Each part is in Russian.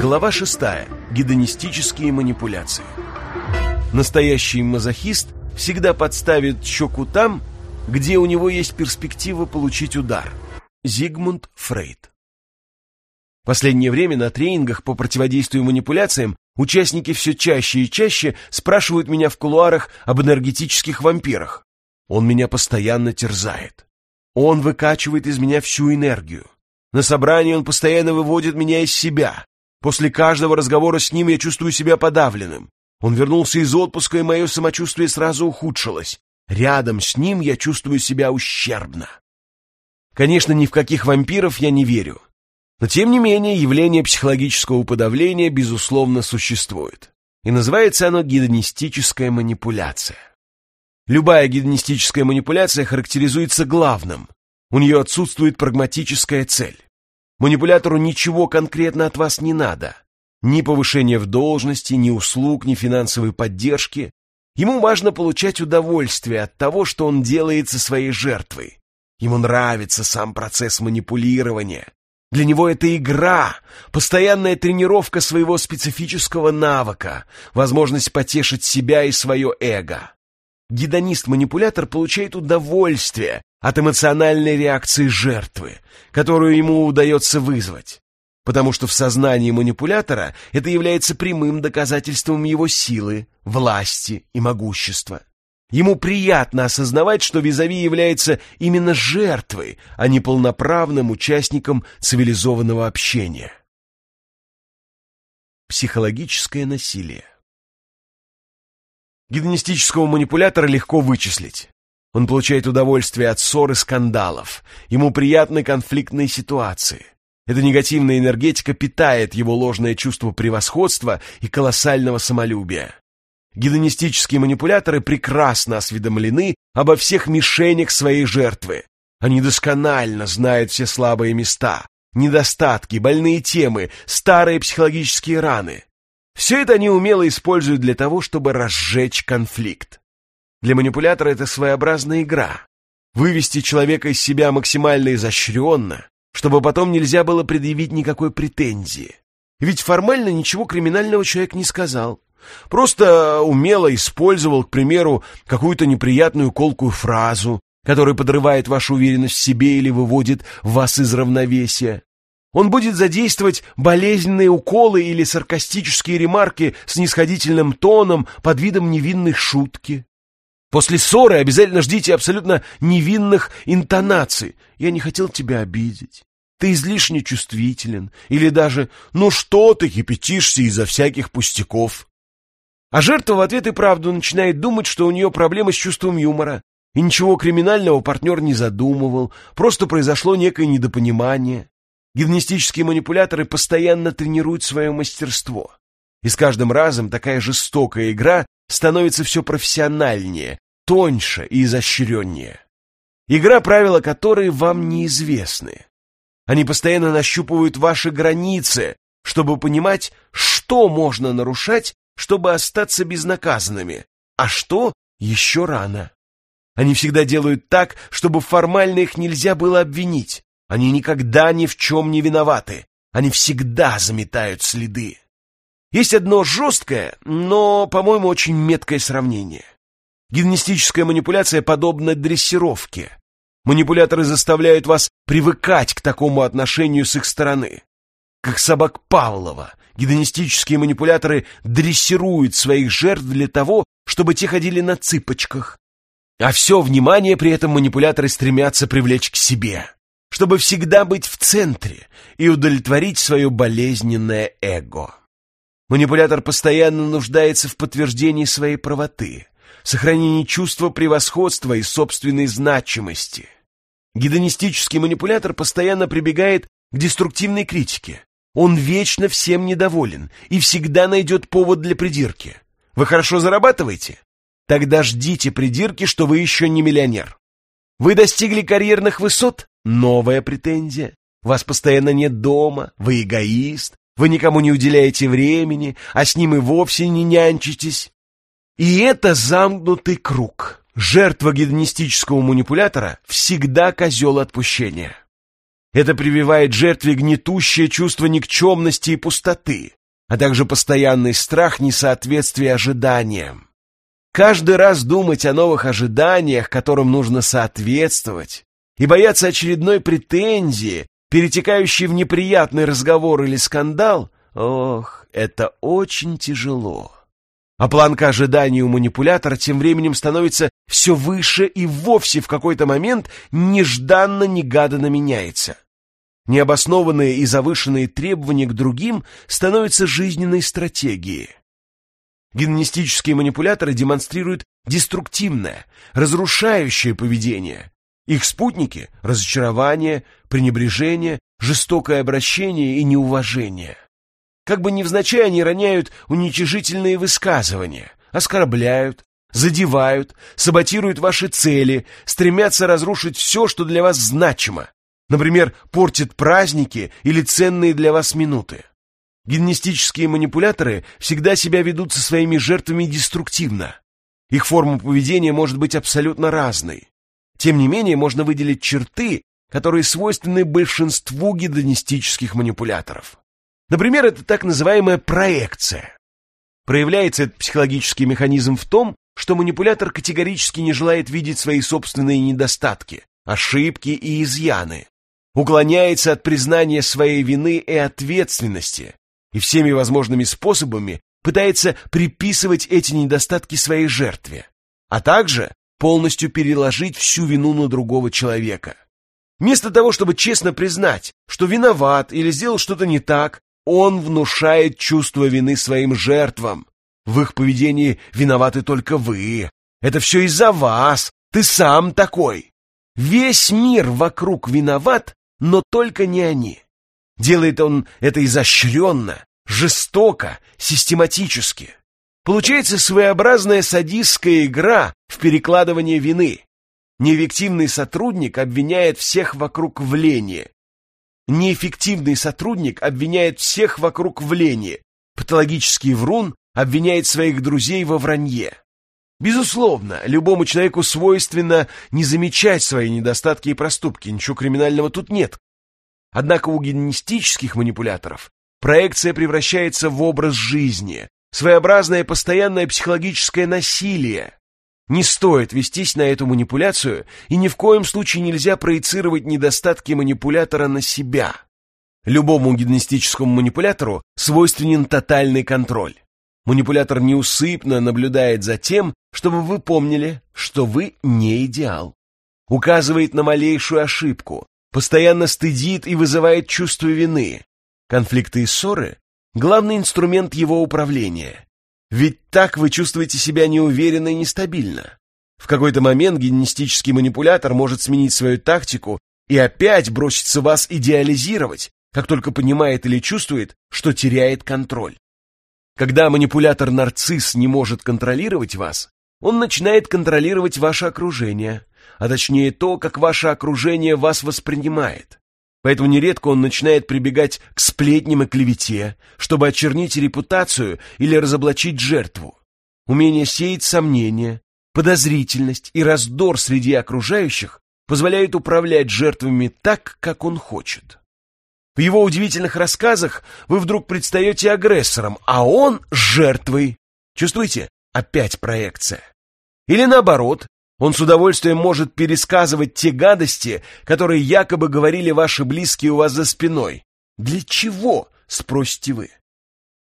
Глава 6. Гедонистические манипуляции. Настоящий мазохист всегда подставит щеку там, где у него есть перспектива получить удар. Зигмунд Фрейд. Последнее время на тренингах по противодействию манипуляциям участники все чаще и чаще спрашивают меня в кулуарах об энергетических вампирах. Он меня постоянно терзает. Он выкачивает из меня всю энергию. На собрании он постоянно выводит меня из себя. После каждого разговора с ним я чувствую себя подавленным. Он вернулся из отпуска, и мое самочувствие сразу ухудшилось. Рядом с ним я чувствую себя ущербно. Конечно, ни в каких вампиров я не верю. Но, тем не менее, явление психологического подавления, безусловно, существует. И называется оно гедонистическая манипуляция. Любая гедонистическая манипуляция характеризуется главным. У нее отсутствует прагматическая цель. Манипулятору ничего конкретно от вас не надо. Ни повышения в должности, ни услуг, ни финансовой поддержки. Ему важно получать удовольствие от того, что он делает со своей жертвой. Ему нравится сам процесс манипулирования. Для него это игра, постоянная тренировка своего специфического навыка, возможность потешить себя и свое эго. Гедонист-манипулятор получает удовольствие от эмоциональной реакции жертвы, которую ему удается вызвать. Потому что в сознании манипулятора это является прямым доказательством его силы, власти и могущества. Ему приятно осознавать, что визави является именно жертвой, а не полноправным участником цивилизованного общения. Психологическое насилие Гедонистического манипулятора легко вычислить. Он получает удовольствие от ссор и скандалов. Ему приятны конфликтные ситуации. Эта негативная энергетика питает его ложное чувство превосходства и колоссального самолюбия. Гедонистические манипуляторы прекрасно осведомлены обо всех мишенях своей жертвы. Они досконально знают все слабые места, недостатки, больные темы, старые психологические раны. Все это они умело используют для того, чтобы разжечь конфликт. Для манипулятора это своеобразная игра. Вывести человека из себя максимально изощренно, чтобы потом нельзя было предъявить никакой претензии. Ведь формально ничего криминального человек не сказал. Просто умело использовал, к примеру, какую-то неприятную колкую фразу, которая подрывает вашу уверенность в себе или выводит вас из равновесия. Он будет задействовать болезненные уколы или саркастические ремарки с нисходительным тоном под видом невинной шутки. После ссоры обязательно ждите абсолютно невинных интонаций. «Я не хотел тебя обидеть. Ты излишне чувствителен». Или даже «Ну что ты кипятишься из-за всяких пустяков». А жертва в ответ и правду начинает думать, что у нее проблемы с чувством юмора. И ничего криминального партнер не задумывал, просто произошло некое недопонимание. Гимнастические манипуляторы постоянно тренируют свое мастерство. И с каждым разом такая жестокая игра становится все профессиональнее, тоньше и изощреннее. Игра, правила которой вам неизвестны. Они постоянно нащупывают ваши границы, чтобы понимать, что можно нарушать, чтобы остаться безнаказанными, а что еще рано. Они всегда делают так, чтобы формально их нельзя было обвинить. Они никогда ни в чем не виноваты. Они всегда заметают следы. Есть одно жесткое, но, по-моему, очень меткое сравнение. Гимнастическая манипуляция подобна дрессировке. Манипуляторы заставляют вас привыкать к такому отношению с их стороны. Как собак Павлова, гедонистические манипуляторы дрессируют своих жертв для того, чтобы те ходили на цыпочках. А все внимание при этом манипуляторы стремятся привлечь к себе чтобы всегда быть в центре и удовлетворить свое болезненное эго. Манипулятор постоянно нуждается в подтверждении своей правоты, сохранении чувства превосходства и собственной значимости. Гедонистический манипулятор постоянно прибегает к деструктивной критике. Он вечно всем недоволен и всегда найдет повод для придирки. Вы хорошо зарабатываете? Тогда ждите придирки, что вы еще не миллионер. Вы достигли карьерных высот? Новая претензия. Вас постоянно нет дома, вы эгоист, вы никому не уделяете времени, а с ним и вовсе не нянчитесь. И это замкнутый круг. Жертва гедонистического манипулятора всегда козел отпущения. Это прививает жертве гнетущее чувство никчемности и пустоты, а также постоянный страх несоответствия ожиданиям. Каждый раз думать о новых ожиданиях, которым нужно соответствовать, и бояться очередной претензии, перетекающей в неприятный разговор или скандал, ох, это очень тяжело. А планка ожиданий у манипулятора тем временем становится все выше и вовсе в какой-то момент нежданно-негаданно меняется. Необоснованные и завышенные требования к другим становятся жизненной стратегией. Генетические манипуляторы демонстрируют деструктивное, разрушающее поведение. Их спутники – разочарование, пренебрежение, жестокое обращение и неуважение. Как бы невзначай они роняют уничижительные высказывания, оскорбляют, задевают, саботируют ваши цели, стремятся разрушить все, что для вас значимо. Например, портят праздники или ценные для вас минуты. Генетические манипуляторы всегда себя ведут со своими жертвами деструктивно. Их форма поведения может быть абсолютно разной. Тем не менее, можно выделить черты, которые свойственны большинству гедонистических манипуляторов. Например, это так называемая проекция. Проявляется этот психологический механизм в том, что манипулятор категорически не желает видеть свои собственные недостатки, ошибки и изъяны, уклоняется от признания своей вины и ответственности и всеми возможными способами пытается приписывать эти недостатки своей жертве, а также полностью переложить всю вину на другого человека. Вместо того, чтобы честно признать, что виноват или сделал что-то не так, он внушает чувство вины своим жертвам. В их поведении виноваты только вы. Это все из-за вас. Ты сам такой. Весь мир вокруг виноват, но только не они. Делает он это изощренно, жестоко, систематически. Получается своеобразная садистская игра в перекладывание вины. Неэффективный сотрудник обвиняет всех вокруг в лени, Неэффективный сотрудник обвиняет всех вокруг в лени. Патологический врун обвиняет своих друзей во вранье. Безусловно, любому человеку свойственно не замечать свои недостатки и проступки, ничего криминального тут нет. Однако у генетических манипуляторов проекция превращается в образ жизни, своеобразное постоянное психологическое насилие, не стоит вестись на эту манипуляцию, и ни в коем случае нельзя проецировать недостатки манипулятора на себя. Любому гимнастическому манипулятору свойственен тотальный контроль. Манипулятор неусыпно наблюдает за тем, чтобы вы помнили, что вы не идеал. Указывает на малейшую ошибку, постоянно стыдит и вызывает чувство вины. Конфликты и ссоры – главный инструмент его управления. Ведь так вы чувствуете себя неуверенно и нестабильно. В какой-то момент генетический манипулятор может сменить свою тактику и опять броситься вас идеализировать, как только понимает или чувствует, что теряет контроль. Когда манипулятор-нарцисс не может контролировать вас, он начинает контролировать ваше окружение, а точнее то, как ваше окружение вас воспринимает. Поэтому нередко он начинает прибегать к сплетням и клевете, чтобы очернить репутацию или разоблачить жертву. Умение сеять сомнения, подозрительность и раздор среди окружающих позволяют управлять жертвами так, как он хочет. В его удивительных рассказах вы вдруг предстаете агрессором, а он жертвой. Чувствуете? Опять проекция. Или наоборот, он с удовольствием может пересказывать те гадости, которые якобы говорили ваши близкие у вас за спиной. Для чего, спросите вы?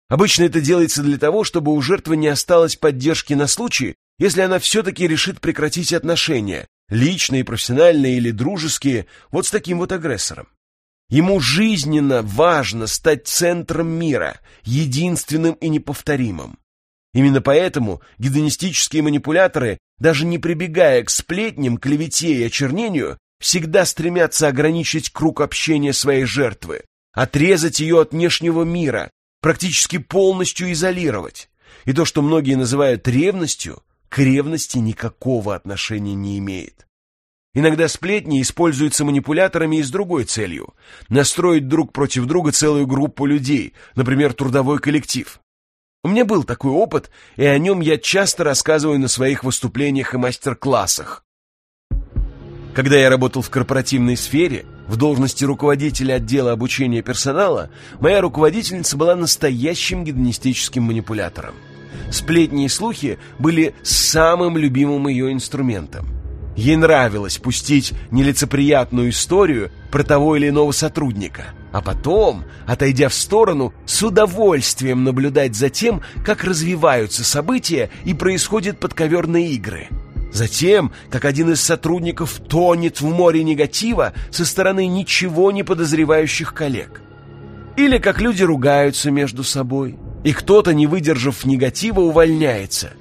Обычно это делается для того, чтобы у жертвы не осталось поддержки на случай, если она все-таки решит прекратить отношения, личные, профессиональные или дружеские, вот с таким вот агрессором. Ему жизненно важно стать центром мира, единственным и неповторимым. Именно поэтому гедонистические манипуляторы даже не прибегая к сплетням, клевете и очернению, всегда стремятся ограничить круг общения своей жертвы, отрезать ее от внешнего мира, практически полностью изолировать. И то, что многие называют ревностью, к ревности никакого отношения не имеет. Иногда сплетни используются манипуляторами и с другой целью – настроить друг против друга целую группу людей, например, трудовой коллектив. У меня был такой опыт, и о нем я часто рассказываю на своих выступлениях и мастер-классах. Когда я работал в корпоративной сфере, в должности руководителя отдела обучения персонала, моя руководительница была настоящим гедонистическим манипулятором. Сплетни и слухи были самым любимым ее инструментом. Ей нравилось пустить нелицеприятную историю про того или иного сотрудника, а потом, отойдя в сторону, с удовольствием наблюдать за тем, как развиваются события и происходят подковерные игры. Затем, как один из сотрудников тонет в море негатива со стороны ничего не подозревающих коллег. Или как люди ругаются между собой, и кто-то, не выдержав негатива, увольняется.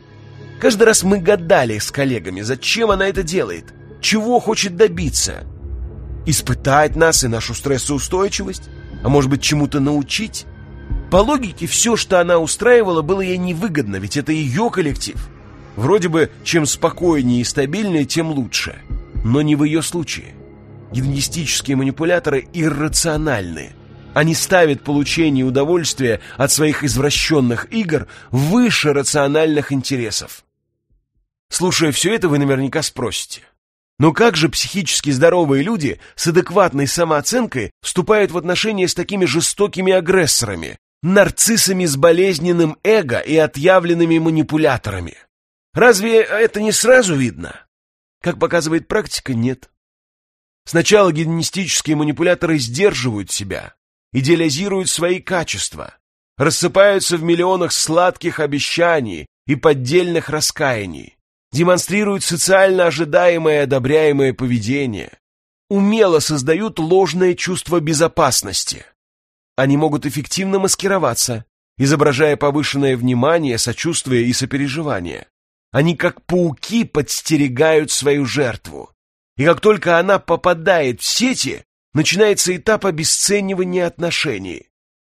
Каждый раз мы гадали с коллегами, зачем она это делает, чего хочет добиться. Испытать нас и нашу стрессоустойчивость, а может быть чему-то научить? По логике, все, что она устраивала, было ей невыгодно, ведь это ее коллектив. Вроде бы, чем спокойнее и стабильнее, тем лучше. Но не в ее случае. Гедонистические манипуляторы иррациональны. Они ставят получение удовольствия от своих извращенных игр выше рациональных интересов. Слушая все это, вы наверняка спросите. Но как же психически здоровые люди с адекватной самооценкой вступают в отношения с такими жестокими агрессорами, нарциссами с болезненным эго и отъявленными манипуляторами? Разве это не сразу видно? Как показывает практика, нет. Сначала гедонистические манипуляторы сдерживают себя, идеализируют свои качества, рассыпаются в миллионах сладких обещаний и поддельных раскаяний, демонстрируют социально ожидаемое и одобряемое поведение, умело создают ложное чувство безопасности. Они могут эффективно маскироваться, изображая повышенное внимание, сочувствие и сопереживание. Они как пауки подстерегают свою жертву. И как только она попадает в сети, начинается этап обесценивания отношений.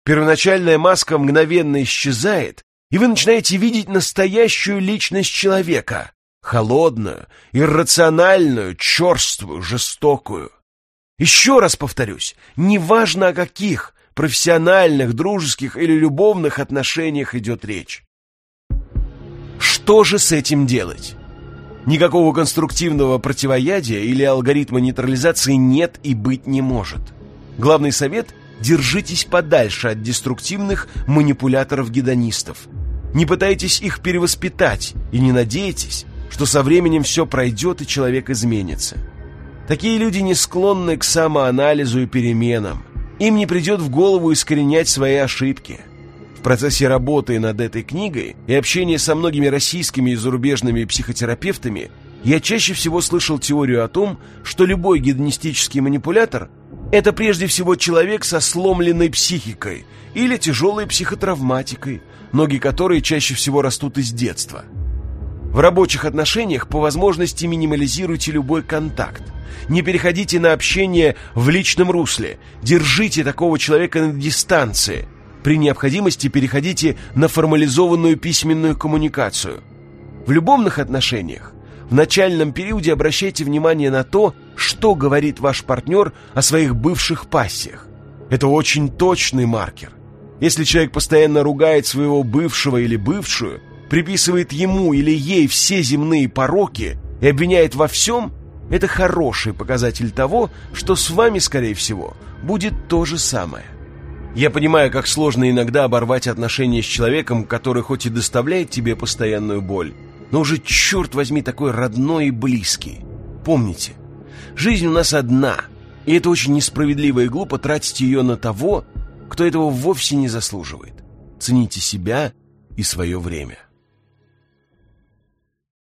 Первоначальная маска мгновенно исчезает, и вы начинаете видеть настоящую личность человека. Холодную, иррациональную, черствую, жестокую. Еще раз повторюсь, неважно о каких профессиональных, дружеских или любовных отношениях идет речь. Что же с этим делать? Никакого конструктивного противоядия или алгоритма нейтрализации нет и быть не может. Главный совет – держитесь подальше от деструктивных манипуляторов-гедонистов. Не пытайтесь их перевоспитать и не надейтесь, что со временем все пройдет и человек изменится. Такие люди не склонны к самоанализу и переменам. Им не придет в голову искоренять свои ошибки – процессе работы над этой книгой и общения со многими российскими и зарубежными психотерапевтами я чаще всего слышал теорию о том, что любой гедонистический манипулятор – это прежде всего человек со сломленной психикой или тяжелой психотравматикой, ноги которой чаще всего растут из детства. В рабочих отношениях по возможности минимализируйте любой контакт. Не переходите на общение в личном русле. Держите такого человека на дистанции – при необходимости переходите на формализованную письменную коммуникацию. В любовных отношениях в начальном периоде обращайте внимание на то, что говорит ваш партнер о своих бывших пассиях. Это очень точный маркер. Если человек постоянно ругает своего бывшего или бывшую, приписывает ему или ей все земные пороки и обвиняет во всем, это хороший показатель того, что с вами, скорее всего, будет то же самое. Я понимаю, как сложно иногда оборвать отношения с человеком, который хоть и доставляет тебе постоянную боль, но уже, черт возьми, такой родной и близкий. Помните, жизнь у нас одна, и это очень несправедливо и глупо тратить ее на того, кто этого вовсе не заслуживает. Цените себя и свое время.